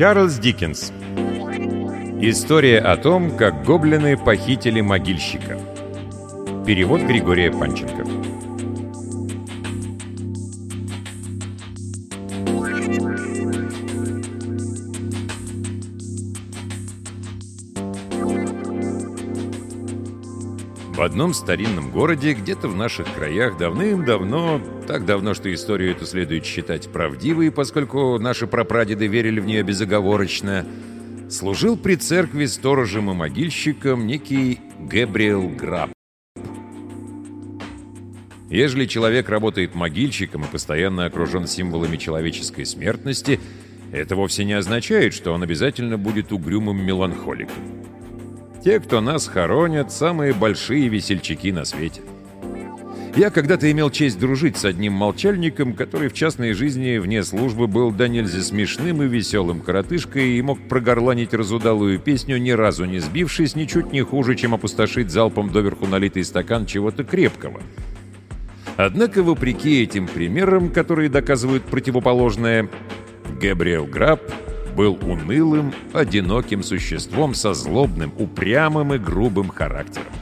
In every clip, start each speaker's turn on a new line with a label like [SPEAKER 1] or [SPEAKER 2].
[SPEAKER 1] Чарльз Диккенс. История о том, как гоблины похитили могильщика. Перевод Григория Панченко. В одном старинном городе, где-то в наших краях, давным-давно, так давно, что историю эту следует считать правдивой, поскольку наши прапрадеды верили в нее безоговорочно, служил при церкви сторожем и могильщиком некий Гэбриэл Граб. Ежели человек работает могильщиком и постоянно окружен символами человеческой смертности, это вовсе не означает, что он обязательно будет угрюмым меланхоликом. Те, кто нас хоронят, самые большие весельчаки на свете. Я когда-то имел честь дружить с одним молчальником, который в частной жизни вне службы был до нельзя смешным и веселым коротышкой и мог прогорланить разудалую песню, ни разу не сбившись, ничуть не хуже, чем опустошить залпом доверху налитый стакан чего-то крепкого. Однако, вопреки этим примерам, которые доказывают противоположное, Габриэл Граб был унылым, одиноким существом со злобным, упрямым и грубым характером.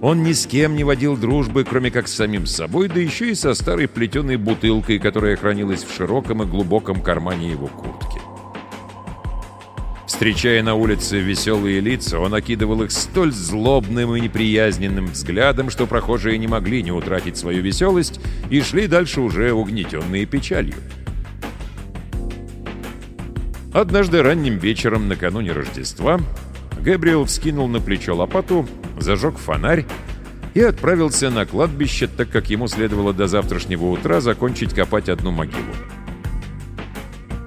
[SPEAKER 1] Он ни с кем не водил дружбы, кроме как с самим собой, да еще и со старой плетеной бутылкой, которая хранилась в широком и глубоком кармане его куртки. Встречая на улице веселые лица, он окидывал их столь злобным и неприязненным взглядом, что прохожие не могли не утратить свою веселость и шли дальше уже угнетенные печалью. Однажды ранним вечером накануне Рождества Гэбриэл вскинул на плечо лопату, зажег фонарь и отправился на кладбище, так как ему следовало до завтрашнего утра закончить копать одну могилу.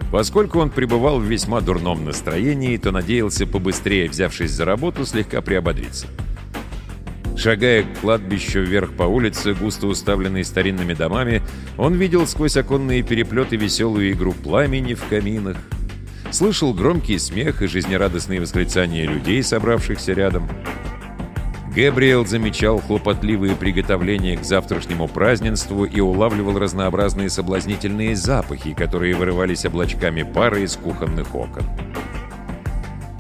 [SPEAKER 1] Поскольку он пребывал в весьма дурном настроении, то надеялся побыстрее, взявшись за работу, слегка приободриться. Шагая к кладбищу вверх по улице, густо уставленной старинными домами, он видел сквозь оконные переплеты веселую игру пламени в каминах, слышал громкий смех и жизнерадостные восклицания людей, собравшихся рядом. Гэбриэл замечал хлопотливые приготовления к завтрашнему празднеству и улавливал разнообразные соблазнительные запахи, которые вырывались облачками пара из кухонных окон.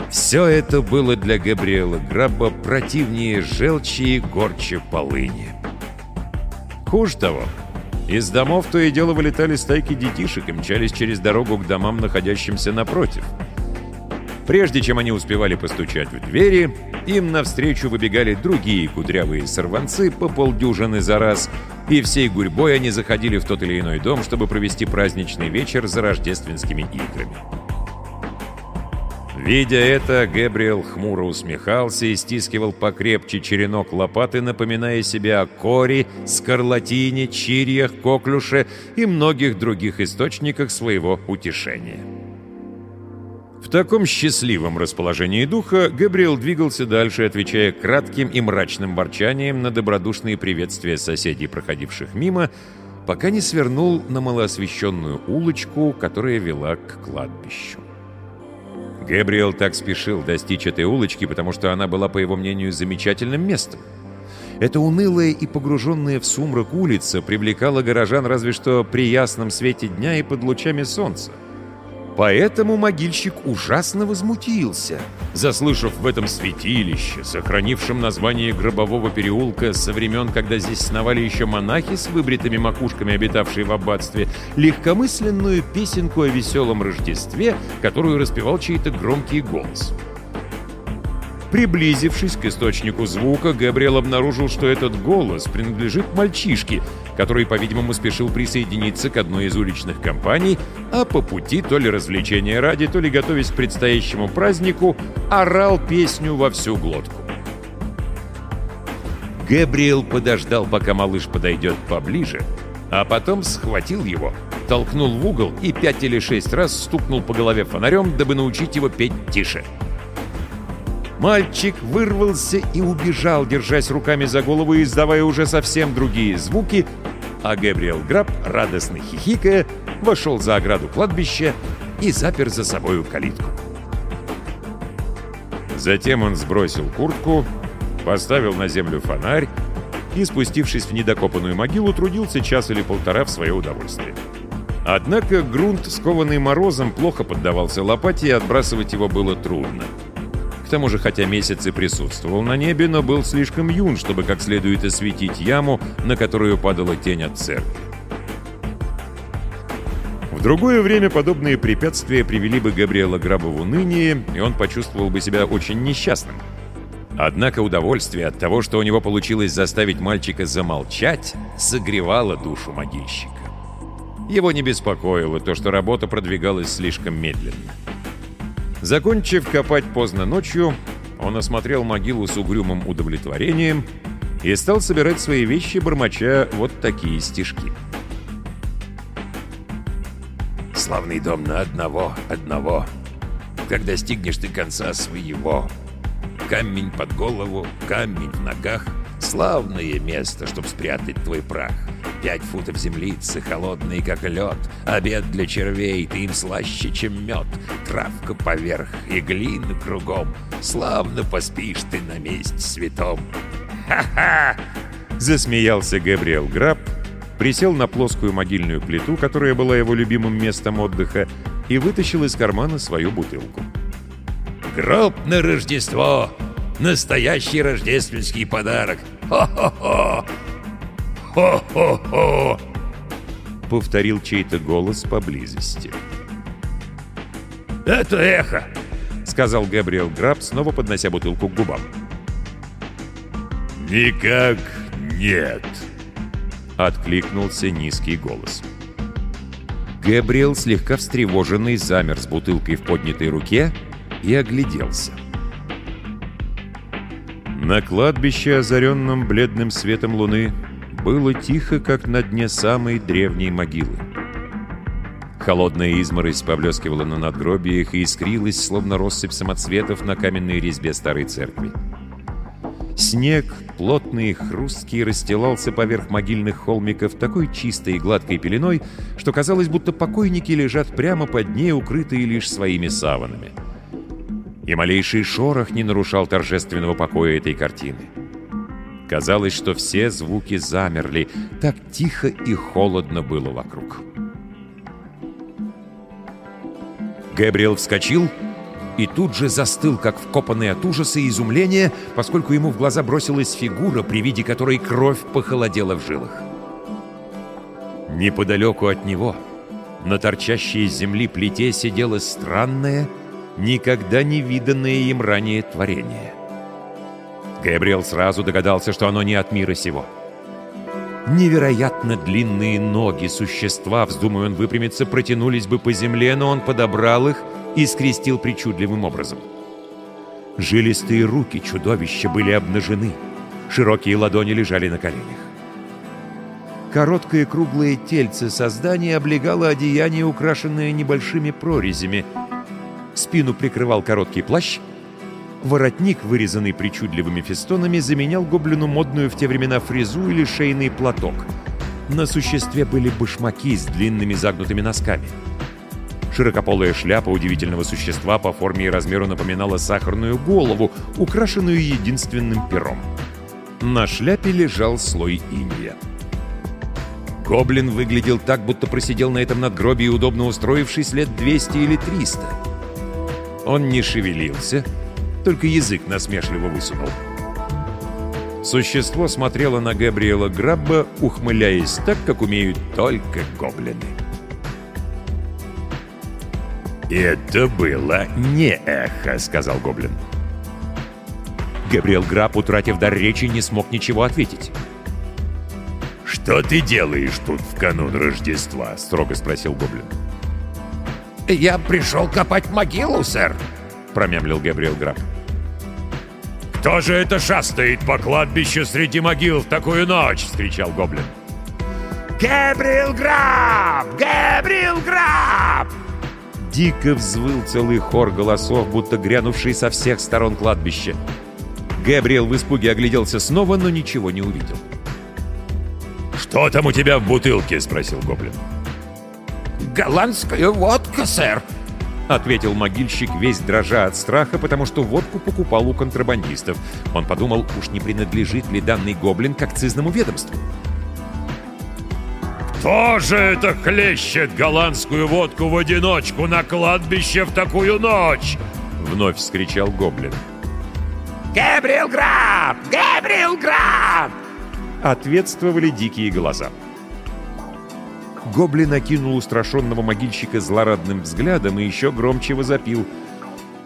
[SPEAKER 1] Все это было для Габриэла Грабба противнее желчи и горче полыни. Хуже того, из домов то и дело вылетали стайки детишек и мчались через дорогу к домам, находящимся напротив. Прежде чем они успевали постучать в двери, им навстречу выбегали другие кудрявые сорванцы по полдюжины за раз, и всей гурьбой они заходили в тот или иной дом, чтобы провести праздничный вечер за рождественскими играми. Видя это, Гэбриэл хмуро усмехался и стискивал покрепче черенок лопаты, напоминая себе о коре, скарлатине, чирьях, коклюше и многих других источниках своего утешения. В таком счастливом расположении духа Габриэл двигался дальше, отвечая кратким и мрачным ворчанием на добродушные приветствия соседей, проходивших мимо, пока не свернул на малоосвещенную улочку, которая вела к кладбищу. Гэбриэл так спешил достичь этой улочки, потому что она была, по его мнению, замечательным местом. Эта унылая и погруженная в сумрак улица привлекала горожан разве что при ясном свете дня и под лучами солнца. Поэтому могильщик ужасно возмутился, заслышав в этом святилище, сохранившем название гробового переулка со времен, когда здесь сновали еще монахи с выбритыми макушками, обитавшие в аббатстве, легкомысленную песенку о веселом Рождестве, которую распевал чей-то громкий голос. Приблизившись к источнику звука, Габриэл обнаружил, что этот голос принадлежит мальчишке, который, по-видимому, спешил присоединиться к одной из уличных компаний, а по пути, то ли развлечения ради, то ли готовясь к предстоящему празднику, орал песню во всю глотку. Габриэл подождал, пока малыш подойдет поближе, а потом схватил его, толкнул в угол и пять или шесть раз стукнул по голове фонарем, дабы научить его петь тише. — Мальчик вырвался и убежал, держась руками за голову издавая уже совсем другие звуки, а Габриэл Граб, радостно хихикая, вошел за ограду кладбища и запер за собою калитку. Затем он сбросил куртку, поставил на землю фонарь и, спустившись в недокопанную могилу, трудился час или полтора в свое удовольствие. Однако грунт, скованный морозом, плохо поддавался лопате, и отбрасывать его было трудно. Тому же, хотя месяц и присутствовал на небе, но был слишком юн, чтобы как следует осветить яму, на которую падала тень от церкви. В другое время подобные препятствия привели бы Габриэла Граба в уныние, и он почувствовал бы себя очень несчастным. Однако удовольствие от того, что у него получилось заставить мальчика замолчать, согревало душу могильщика. Его не беспокоило то, что работа продвигалась слишком медленно. Закончив копать поздно ночью, он осмотрел могилу с угрюмым удовлетворением и стал собирать свои вещи, бормоча вот такие стишки. «Славный дом на одного, одного, когда достигнешь ты конца своего. Камень под голову, камень в ногах, славное место, чтоб спрятать твой прах. Пять футов землицы, холодные, как лед. Обед для червей, ты им слаще, чем мед. Травка поверх и глина кругом. Славно поспишь ты на месте святом. Ха-ха! Засмеялся Габриэл Граб, присел на плоскую могильную плиту, которая была его любимым местом отдыха, и вытащил из кармана свою бутылку. «Гроб на Рождество! Настоящий рождественский подарок! Хо-хо-хо! «Хо-хо-хо!» — повторил чей-то голос поблизости. «Это эхо!» — сказал Габриэл Граб, снова поднося бутылку к губам. «Никак нет!» — откликнулся низкий голос. Габриэл, слегка встревоженный, замер с бутылкой в поднятой руке и огляделся. На кладбище, озаренном бледным светом луны, было тихо, как на дне самой древней могилы. Холодная изморозь поблескивала на надгробиях и искрилась, словно россыпь самоцветов на каменной резьбе старой церкви. Снег, плотный и хрусткий, расстилался поверх могильных холмиков такой чистой и гладкой пеленой, что казалось, будто покойники лежат прямо под ней, укрытые лишь своими саванами. И малейший шорох не нарушал торжественного покоя этой картины. Казалось, что все звуки замерли, так тихо и холодно было вокруг. Габриэл вскочил и тут же застыл, как вкопанный от ужаса и изумления, поскольку ему в глаза бросилась фигура, при виде которой кровь похолодела в жилах. Неподалеку от него, на торчащей из земли плите, сидело странное, никогда не виданное им ранее творение — Габриэл сразу догадался, что оно не от мира сего. Невероятно длинные ноги существа, вздумая он выпрямиться, протянулись бы по земле, но он подобрал их и скрестил причудливым образом. Жилистые руки чудовища были обнажены, широкие ладони лежали на коленях. Короткое круглое тельце создания облегало одеяние, украшенное небольшими прорезями. Спину прикрывал короткий плащ — Воротник, вырезанный причудливыми фестонами, заменял гоблину модную в те времена фрезу или шейный платок. На существе были башмаки с длинными загнутыми носками. Широкополая шляпа удивительного существа по форме и размеру напоминала сахарную голову, украшенную единственным пером. На шляпе лежал слой инья. Гоблин выглядел так, будто просидел на этом надгробии, удобно устроившись лет 200 или 300. Он не шевелился, только язык насмешливо высунул. Существо смотрело на Габриэла Грабба, ухмыляясь так, как умеют только гоблины. «Это было не эхо», — сказал гоблин. Габриэл Граб, утратив дар речи, не смог ничего ответить. «Что ты делаешь тут в канун Рождества?» — строго спросил гоблин.
[SPEAKER 2] «Я пришел копать могилу, сэр», — промямлил Габриэл Граб.
[SPEAKER 1] «Кто же это шастает по кладбищу среди могил в такую ночь?» — скричал гоблин.
[SPEAKER 2] «Габриэл Граб! Габриэл Граб!»
[SPEAKER 1] Дико взвыл целый хор голосов, будто грянувший со всех сторон кладбища. Габриэл в испуге огляделся снова, но ничего не увидел. «Что там у тебя в бутылке?» — спросил гоблин.
[SPEAKER 2] «Голландская водка, сэр!»
[SPEAKER 1] — ответил могильщик, весь дрожа от страха, потому что водку покупал у контрабандистов. Он подумал, уж не принадлежит ли данный гоблин к акцизному ведомству. «Кто же это хлещет голландскую водку в одиночку на кладбище в такую ночь?» Вновь вскричал гоблин.
[SPEAKER 2] «Гэбриэл Граб! Гэбриэл Граб!»
[SPEAKER 1] Ответствовали дикие голоса. Гоблин окинул устрашенного могильщика злорадным взглядом и еще громче возопил.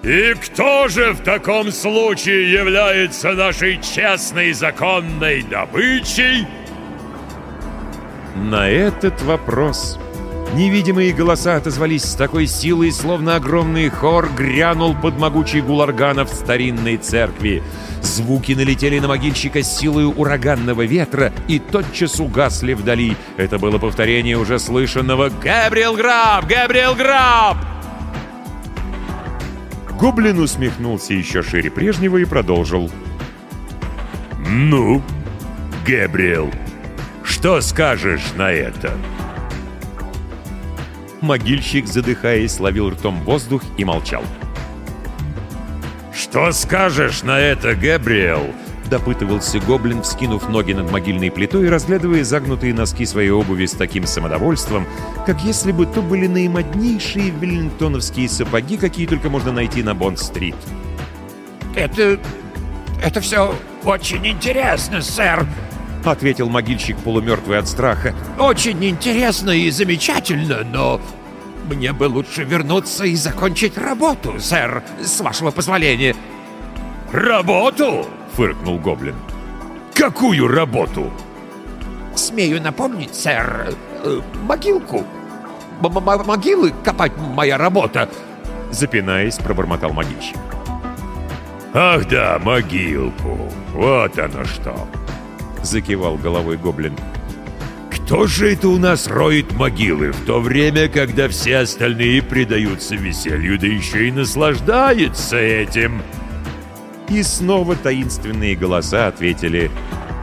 [SPEAKER 1] «И кто же в таком случае является нашей честной законной добычей?» На этот вопрос невидимые голоса отозвались с такой силой, словно огромный хор грянул под могучий гул органов старинной церкви. Звуки налетели на могильщика с силой ураганного ветра и тотчас угасли вдали. Это было повторение уже слышанного «Габриэл Граб! Габриэл Граб!» Гоблин усмехнулся еще шире прежнего и продолжил. «Ну, Габриэл, что скажешь на это?» Могильщик, задыхаясь, ловил ртом воздух и молчал. «Что скажешь на это, Габриэл?» — допытывался гоблин, вскинув ноги над могильной плитой и разглядывая загнутые носки своей обуви с таким самодовольством, как если бы то были наимоднейшие веллингтоновские сапоги, какие только можно найти на Бонд-стрит.
[SPEAKER 2] «Это... это все очень интересно, сэр», — ответил могильщик, полумертвый от страха. «Очень интересно и замечательно, но мне бы лучше вернуться и закончить работу, сэр, с вашего позволения».
[SPEAKER 1] «Работу?» — фыркнул Гоблин. «Какую работу?»
[SPEAKER 2] «Смею напомнить, сэр, э, могилку. М -м Могилы копать моя работа», — запинаясь, пробормотал могильщик.
[SPEAKER 1] «Ах да, могилку! Вот оно что!» — закивал головой Гоблин. Кто же это у нас роет могилы в то время, когда все остальные предаются веселью, да еще и наслаждаются этим?» И снова таинственные голоса ответили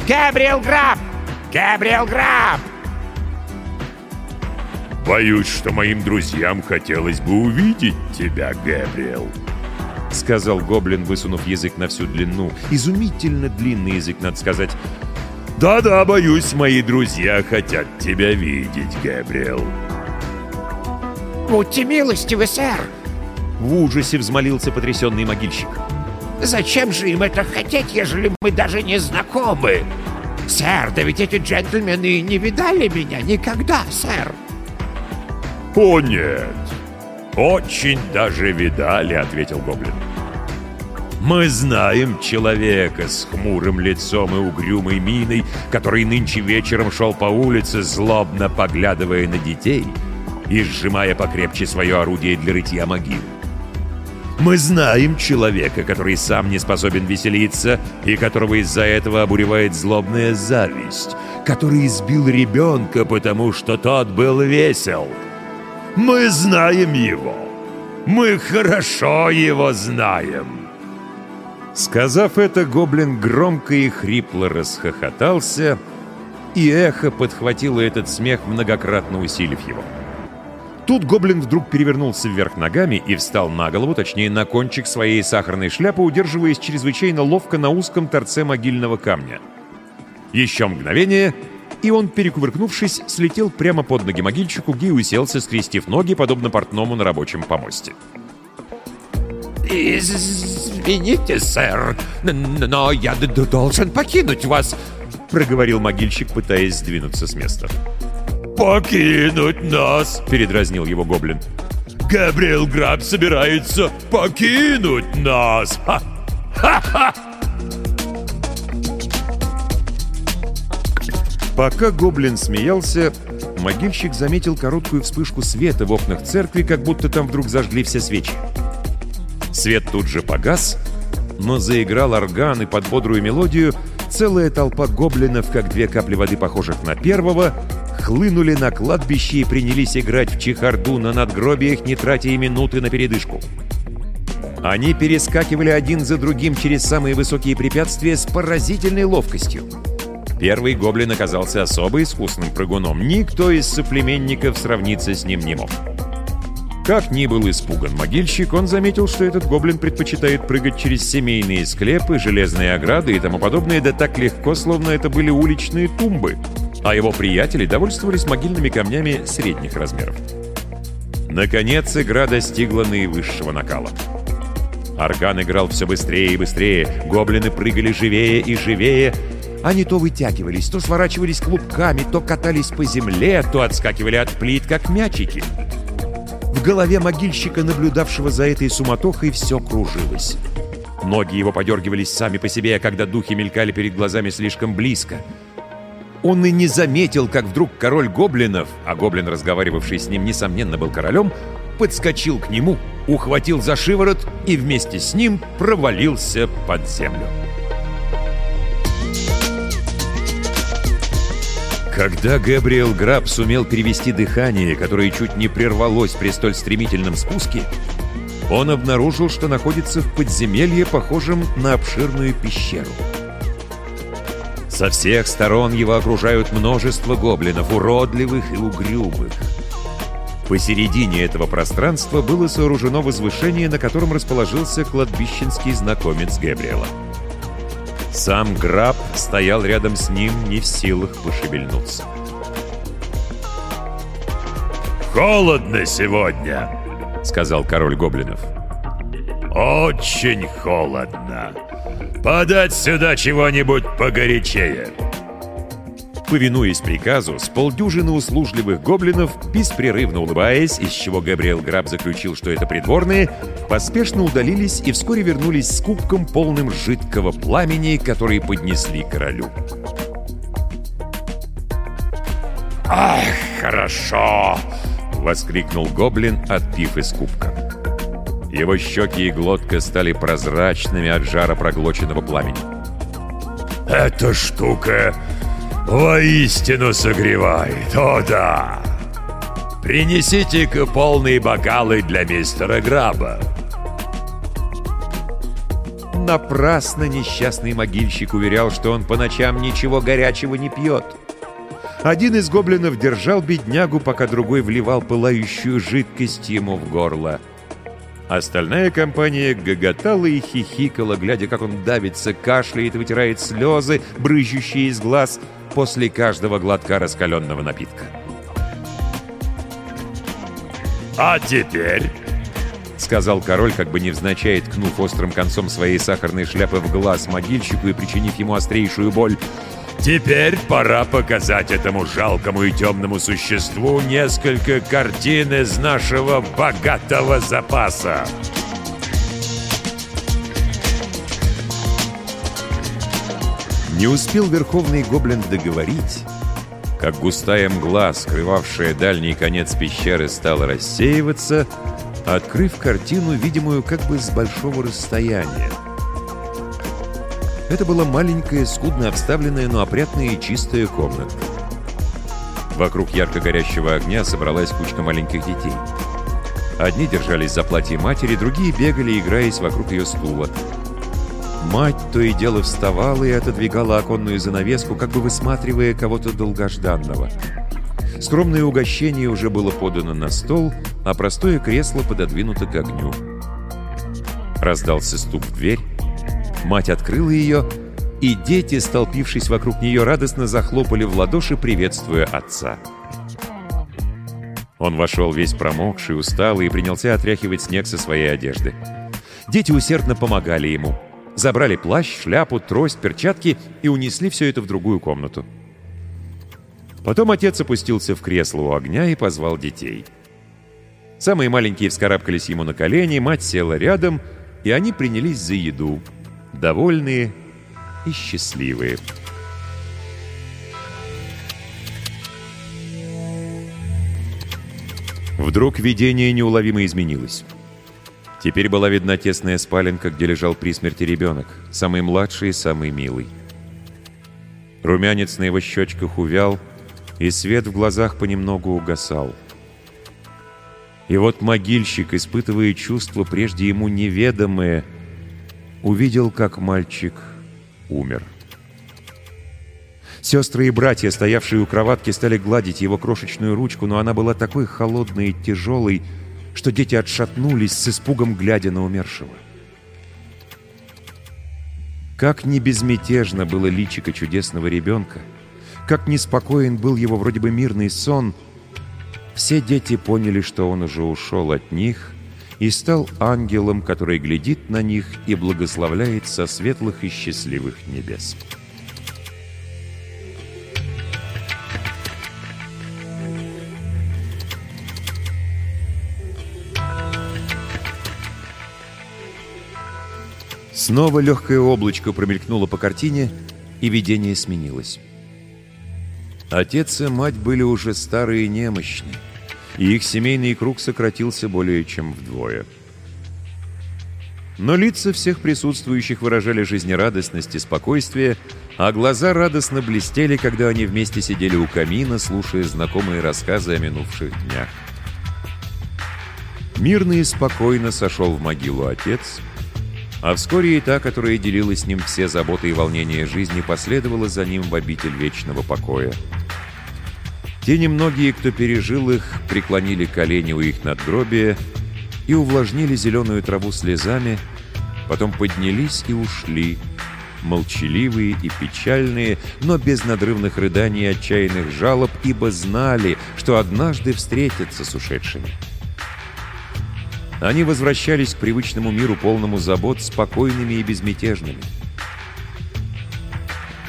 [SPEAKER 2] «Габриэл Граб! Габриэл Граб!»
[SPEAKER 1] «Боюсь, что моим друзьям хотелось бы увидеть тебя, Габриэл», — сказал гоблин, высунув язык на всю длину. Изумительно длинный язык, надо сказать. «Да-да, боюсь, мои друзья хотят тебя видеть, Габриэл».
[SPEAKER 2] «Будьте милостивы, сэр!»
[SPEAKER 1] В ужасе взмолился потрясенный могильщик.
[SPEAKER 2] «Зачем же им это хотеть, ежели мы даже не знакомы? Сэр, да ведь эти джентльмены не видали меня никогда, сэр!»
[SPEAKER 1] «О, нет! Очень даже видали», — ответил Гоблин. Мы знаем человека с хмурым лицом и угрюмой миной, который нынче вечером шел по улице, злобно поглядывая на детей и сжимая покрепче свое орудие для рытья могил. Мы знаем человека, который сам не способен веселиться и которого из-за этого обуревает злобная зависть, который избил ребенка, потому что тот был весел. Мы знаем его. Мы хорошо его знаем. Сказав это, гоблин громко и хрипло расхохотался, и эхо подхватило этот смех, многократно усилив его. Тут гоблин вдруг перевернулся вверх ногами и встал на голову, точнее, на кончик своей сахарной шляпы, удерживаясь чрезвычайно ловко на узком торце могильного камня. Еще мгновение, и он, перекувыркнувшись, слетел прямо под ноги могильщику, где и уселся, скрестив ноги, подобно портному на рабочем помосте.
[SPEAKER 2] «Извините, сэр, но я должен покинуть вас», — проговорил могильщик, пытаясь сдвинуться с места.
[SPEAKER 1] «Покинуть нас!» — передразнил его гоблин. «Габриэл Граб собирается покинуть нас! Ха-ха-ха!» Пока гоблин смеялся, могильщик заметил короткую вспышку света в окнах церкви, как будто там вдруг зажгли все свечи. Свет тут же погас, но заиграл орган, и под бодрую мелодию целая толпа гоблинов, как две капли воды, похожих на первого, хлынули на кладбище и принялись играть в чехарду на надгробиях, не тратя и минуты на передышку. Они перескакивали один за другим через самые высокие препятствия с поразительной ловкостью. Первый гоблин оказался особо искусным прыгуном. Никто из соплеменников сравниться с ним не мог. Как ни был испуган могильщик, он заметил, что этот гоблин предпочитает прыгать через семейные склепы, железные ограды и тому подобное, да так легко, словно это были уличные тумбы. а его приятели довольствовались могильными камнями средних размеров. Наконец игра достигла наивысшего накала. Орган играл все быстрее и быстрее, гоблины прыгали живее и живее. Они то вытягивались, то сворачивались клубками, то катались по земле, то отскакивали от плит, как мячики. В голове могильщика, наблюдавшего за этой суматохой, все кружилось. Ноги его подергивались сами по себе, когда духи мелькали перед глазами слишком близко. Он и не заметил, как вдруг король гоблинов, а гоблин, разговаривавший с ним, несомненно, был королем, подскочил к нему, ухватил за шиворот и вместе с ним провалился под землю. Когда Габриэл Граб сумел перевести дыхание, которое чуть не прервалось при столь стремительном спуске, он обнаружил, что находится в подземелье, похожем на обширную пещеру. Со всех сторон его окружают множество гоблинов, уродливых и угрюмых. Посередине этого пространства было сооружено возвышение, на котором расположился кладбищенский знакомец Габриэла. Сам Граб стоял рядом с ним, не в силах пошевельнуться.
[SPEAKER 2] «Холодно сегодня», — сказал король гоблинов. «Очень холодно. Подать сюда чего-нибудь погорячее».
[SPEAKER 1] Повинуясь приказу, с полдюжины услужливых гоблинов, беспрерывно улыбаясь, из чего Габриэл Граб заключил, что это придворные, поспешно удалились и вскоре вернулись с кубком, полным жидкого пламени, который поднесли королю.
[SPEAKER 2] «Ах, хорошо!»
[SPEAKER 1] — воскликнул гоблин, отпив из кубка. Его щеки и глотка стали прозрачными от жара проглоченного пламени.
[SPEAKER 2] «Эта штука воистину согревает, о да! Принесите-ка полные бокалы для мистера Граба!»
[SPEAKER 1] Напрасно несчастный могильщик уверял, что он по ночам ничего горячего не пьет. Один из гоблинов держал беднягу, пока другой вливал пылающую жидкость ему в горло. Остальная компания гоготала и хихикала, глядя, как он давится, кашляет вытирает слезы, брызжущие из глаз, после каждого глотка раскаленного напитка.
[SPEAKER 2] «А теперь», —
[SPEAKER 1] сказал король, как бы невзначай ткнув острым концом своей сахарной шляпы в глаз могильщику и причинив ему острейшую боль,
[SPEAKER 2] «теперь пора показать этому жалкому и темному существу несколько картин из нашего богатого запаса».
[SPEAKER 1] Не успел верховный гоблин договорить, как густая мгла, скрывавшая дальний конец пещеры, стала рассеиваться, открыв картину, видимую как бы с большого расстояния. Это была маленькая, скудно обставленная, но опрятная и чистая комната. Вокруг ярко горящего огня собралась кучка маленьких детей. Одни держались за платье матери, другие бегали, играясь вокруг ее стула. Мать то и дело вставала и отодвигала оконную занавеску, как бы высматривая кого-то долгожданного. Скромное угощение уже было подано на стол, а простое кресло пододвинуто к огню. Раздался стук в дверь. Мать открыла ее, и дети, столпившись вокруг нее, радостно захлопали в ладоши, приветствуя отца. Он вошел весь промокший, усталый и принялся отряхивать снег со своей одежды. Дети усердно помогали ему — Забрали плащ, шляпу, трость, перчатки и унесли все это в другую комнату. Потом отец опустился в кресло у огня и позвал детей. Самые маленькие вскарабкались ему на колени, мать села рядом, и они принялись за еду, довольные и счастливые. Вдруг видение неуловимо изменилось. Теперь была видна тесная спаленка, где лежал при смерти ребенок, самый младший и самый милый. Румянец на его щечках увял, и свет в глазах понемногу угасал. И вот могильщик, испытывая чувства, прежде ему неведомые, увидел, как мальчик умер. Сестры и братья, стоявшие у кроватки, стали гладить его крошечную ручку, но она была такой холодной и тяжелой, что дети отшатнулись с испугом, глядя на умершего. Как не безмятежно было личико чудесного ребенка, как неспокоен был его вроде бы мирный сон, все дети поняли, что он уже ушел от них и стал ангелом, который глядит на них и благословляет со светлых и счастливых небес. Снова легкое облачко промелькнуло по картине, и видение сменилось. Отец и мать были уже старые и немощны, и их семейный круг сократился более чем вдвое. Но лица всех присутствующих выражали жизнерадостность и спокойствие, а глаза радостно блестели, когда они вместе сидели у камина, слушая знакомые рассказы о минувших днях. Мирно и спокойно сошел в могилу отец — а вскоре и та, которая делила с ним все заботы и волнения жизни, последовала за ним в обитель вечного покоя. Те немногие, кто пережил их, преклонили колени у их надгробия и увлажнили зеленую траву слезами, потом поднялись и ушли, молчаливые и печальные, но без надрывных рыданий и отчаянных жалоб, ибо знали, что однажды встретятся с ушедшими. Они возвращались к привычному миру, полному забот, спокойными и безмятежными.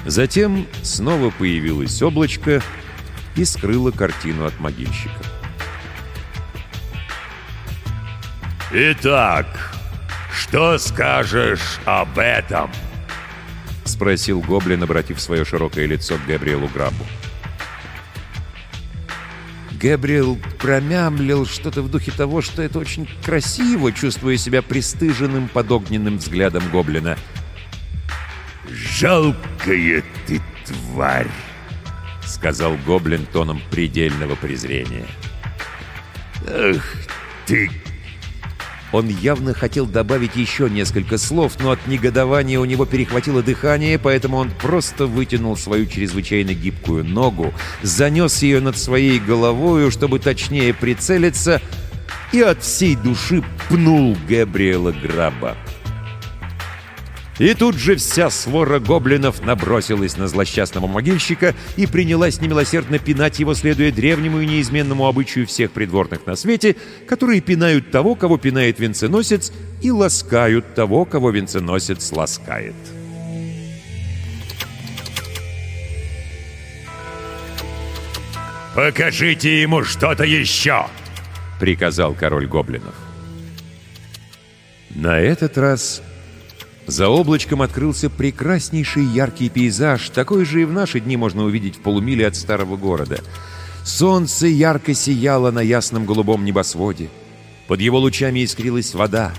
[SPEAKER 1] Затем снова появилось облачко и скрыло картину от могильщика.
[SPEAKER 2] «Итак, что скажешь об этом?» — спросил Гоблин, обратив свое широкое лицо к Габриэлу Грабу.
[SPEAKER 1] Гэбриэл промямлил что-то в духе того, что это очень красиво, чувствуя себя пристыженным под огненным взглядом гоблина.
[SPEAKER 2] «Жалкая ты тварь!» — сказал гоблин тоном предельного презрения. «Ах ты,
[SPEAKER 1] он явно хотел добавить еще несколько слов, но от негодования у него перехватило дыхание, поэтому он просто вытянул свою чрезвычайно гибкую ногу, занес ее над своей головою, чтобы точнее прицелиться, и от всей души пнул Габриэла Граба. И тут же вся свора гоблинов набросилась на злосчастного могильщика и принялась немилосердно пинать его, следуя древнему и неизменному обычаю всех придворных на свете, которые пинают того, кого пинает венценосец, и ласкают того, кого венценосец ласкает.
[SPEAKER 2] «Покажите ему что-то еще!» — приказал король гоблинов.
[SPEAKER 1] На этот раз за облачком открылся прекраснейший яркий пейзаж, такой же и в наши дни можно увидеть в полумиле от старого города. Солнце ярко сияло на ясном голубом небосводе. Под его лучами искрилась вода.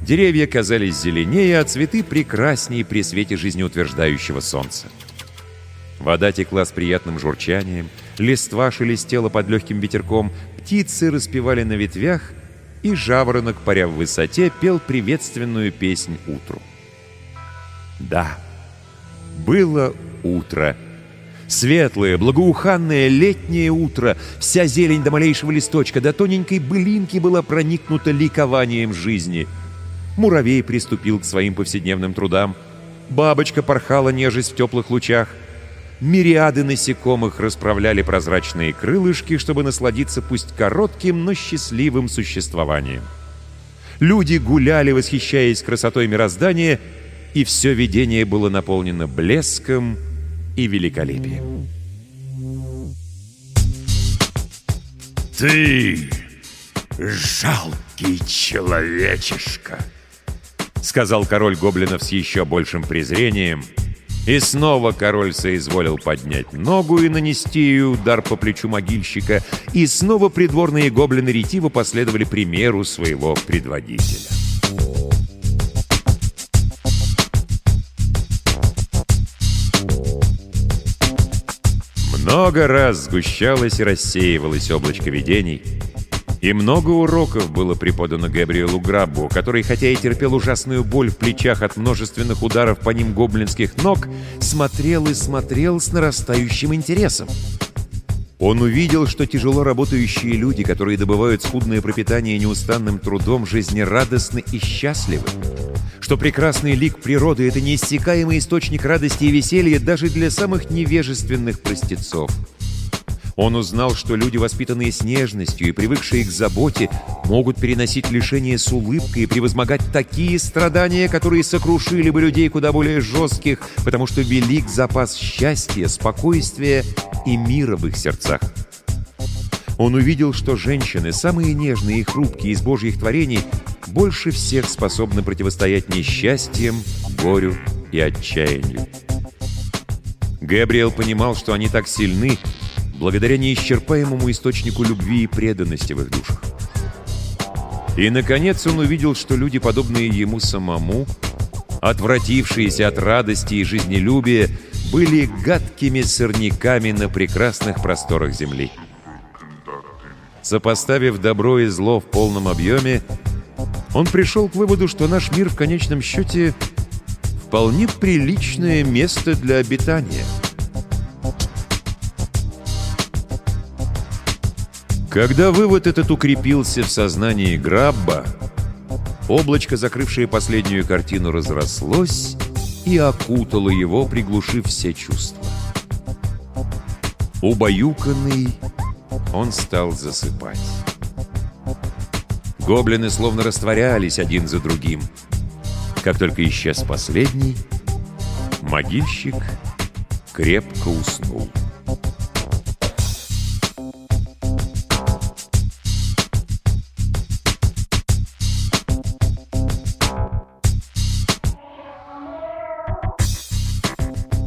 [SPEAKER 1] Деревья казались зеленее, а цветы прекраснее при свете жизнеутверждающего солнца. Вода текла с приятным журчанием, листва шелестела под легким ветерком, птицы распевали на ветвях, и жаворонок, паря в высоте, пел приветственную песнь утру. Да, было утро. Светлое, благоуханное летнее утро. Вся зелень до малейшего листочка, до тоненькой былинки была проникнута ликованием жизни. Муравей приступил к своим повседневным трудам. Бабочка порхала, нежесть в теплых лучах. Мириады насекомых расправляли прозрачные крылышки, чтобы насладиться пусть коротким, но счастливым существованием. Люди гуляли, восхищаясь красотой мироздания, и все видение было наполнено блеском и великолепием.
[SPEAKER 2] «Ты жалкий человечишка!» — сказал король гоблинов с еще большим презрением. И снова король соизволил поднять ногу и нанести ей удар по плечу могильщика, и снова придворные гоблины ретиво последовали примеру своего предводителя. Много раз сгущалось и рассеивалось облачко видений, и много уроков было преподано Габриэлу Граббу, который, хотя и терпел ужасную боль в плечах от множественных ударов по ним гоблинских ног, смотрел и смотрел с нарастающим интересом. Он увидел, что тяжело работающие люди, которые добывают скудное пропитание неустанным трудом, жизнерадостны и счастливы.
[SPEAKER 1] Что прекрасный лик природы — это неиссякаемый источник радости и веселья даже для самых невежественных простецов. Он узнал, что люди, воспитанные с нежностью и привыкшие к заботе, могут переносить лишения с улыбкой и превозмогать такие страдания, которые сокрушили бы людей куда более жестких, потому что велик запас счастья, спокойствия и мира в их сердцах. Он увидел, что женщины, самые нежные и хрупкие из божьих творений, больше всех способны противостоять несчастьям, горю и отчаянию. Габриэл понимал, что они так сильны, благодаря неисчерпаемому источнику любви и преданности в их душах. И, наконец, он увидел, что люди, подобные ему самому, отвратившиеся от радости и жизнелюбия, были гадкими сорняками на прекрасных просторах земли. Сопоставив добро и зло в полном объеме, он пришел к выводу, что наш мир в конечном счете вполне приличное место для обитания. Когда вывод этот укрепился в сознании Грабба, облачко, закрывшее последнюю картину, разрослось и окутало его, приглушив все чувства. Убаюканный, он стал засыпать. Гоблины словно растворялись один за другим. Как только исчез последний, могильщик крепко уснул.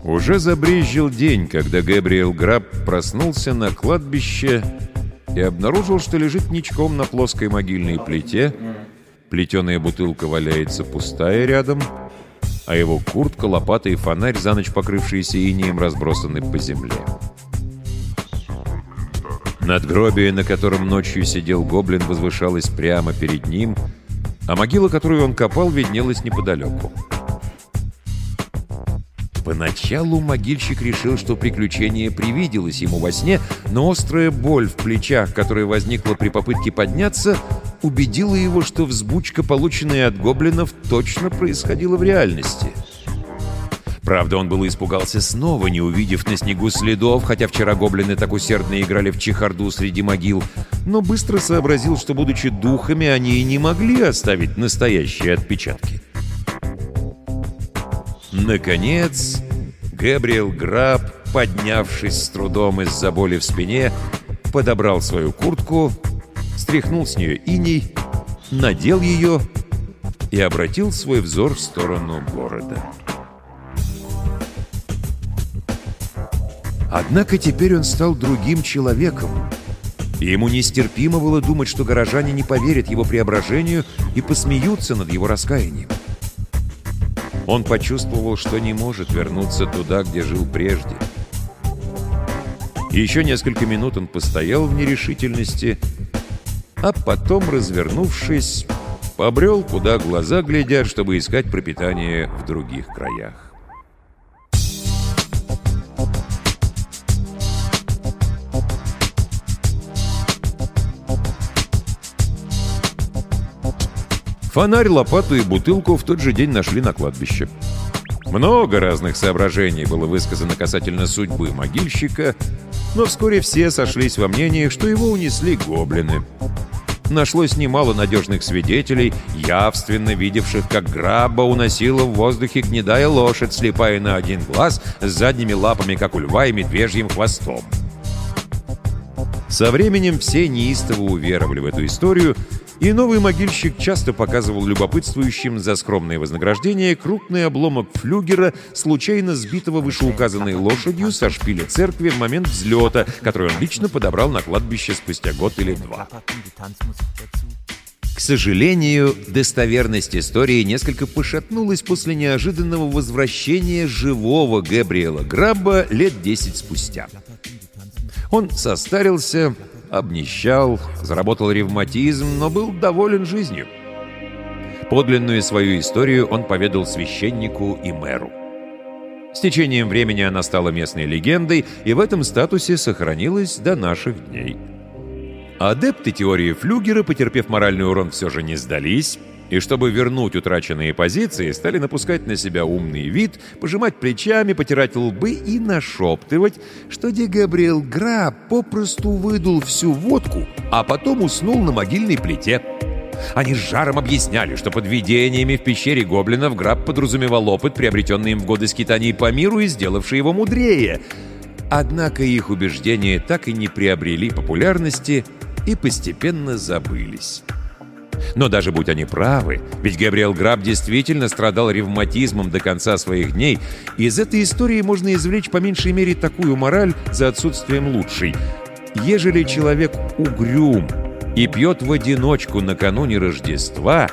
[SPEAKER 1] Уже забрезжил день, когда Габриэл Граб проснулся на кладбище и обнаружил, что лежит ничком на плоской могильной плите, плетеная бутылка валяется пустая рядом, а его куртка, лопата и фонарь, за ночь покрывшиеся инеем, разбросаны по земле. Надгробие, на котором ночью сидел гоблин, возвышалось прямо перед ним, а могила, которую он копал, виднелась неподалеку. Поначалу могильщик решил, что приключение привиделось ему во сне, но острая боль в плечах, которая возникла при попытке подняться, убедила его, что взбучка, полученная от гоблинов, точно происходила в реальности. Правда, он было испугался снова, не увидев на снегу следов, хотя вчера гоблины так усердно играли в чехарду среди могил, но быстро сообразил, что, будучи духами, они и не могли оставить настоящие отпечатки. Наконец, Габриэл Граб, поднявшись с трудом из-за боли в спине, подобрал свою куртку, стряхнул с нее иней, надел ее и обратил свой взор в сторону города. Однако теперь он стал другим человеком, и ему нестерпимо было думать, что горожане не поверят его преображению и посмеются над его раскаянием. Он почувствовал, что не может вернуться туда, где жил прежде. Еще несколько минут он постоял в нерешительности, а потом, развернувшись, побрел, куда глаза глядят, чтобы искать пропитание в других краях. Фонарь, лопату и бутылку в тот же день нашли на кладбище. Много разных соображений было высказано касательно судьбы могильщика, но вскоре все сошлись во мнении, что его унесли гоблины. Нашлось немало надежных свидетелей, явственно видевших, как граба уносила в воздухе гнедая лошадь, слепая на один глаз, с задними лапами, как у льва, и медвежьим хвостом. Со временем все неистово уверовали в эту историю, и новый могильщик часто показывал любопытствующим за скромное вознаграждение крупный обломок флюгера, случайно сбитого вышеуказанной лошадью со шпиля церкви в момент взлета, который он лично подобрал на кладбище спустя год или два. К сожалению, достоверность истории несколько пошатнулась после неожиданного возвращения живого Габриэла Грабба лет 10 спустя. Он состарился, обнищал, заработал ревматизм, но был доволен жизнью. Подлинную свою историю он поведал священнику и мэру. С течением времени она стала местной легендой и в этом статусе сохранилась до наших дней. Адепты теории Флюгера, потерпев моральный урон, все же не сдались И чтобы вернуть утраченные позиции, стали напускать на себя умный вид, пожимать плечами, потирать лбы и нашептывать, что де Габриэл Гра попросту выдул всю водку, а потом уснул на могильной плите. Они с жаром объясняли, что под видениями в пещере гоблинов Граб подразумевал опыт, приобретенный им в годы скитаний по миру и сделавший его мудрее. Однако их убеждения так и не приобрели популярности и постепенно забылись. Но даже будь они правы, ведь Габриэл Граб действительно страдал ревматизмом до конца своих дней, из этой истории можно извлечь по меньшей мере такую мораль за отсутствием лучшей. Ежели человек угрюм и пьет в одиночку накануне Рождества,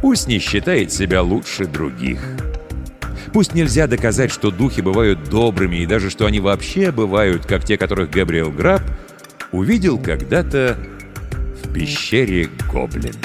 [SPEAKER 1] пусть не считает себя лучше других. Пусть нельзя доказать, что духи бывают добрыми, и даже что они вообще бывают, как те, которых Габриэл Граб увидел когда-то пещере гоблинов.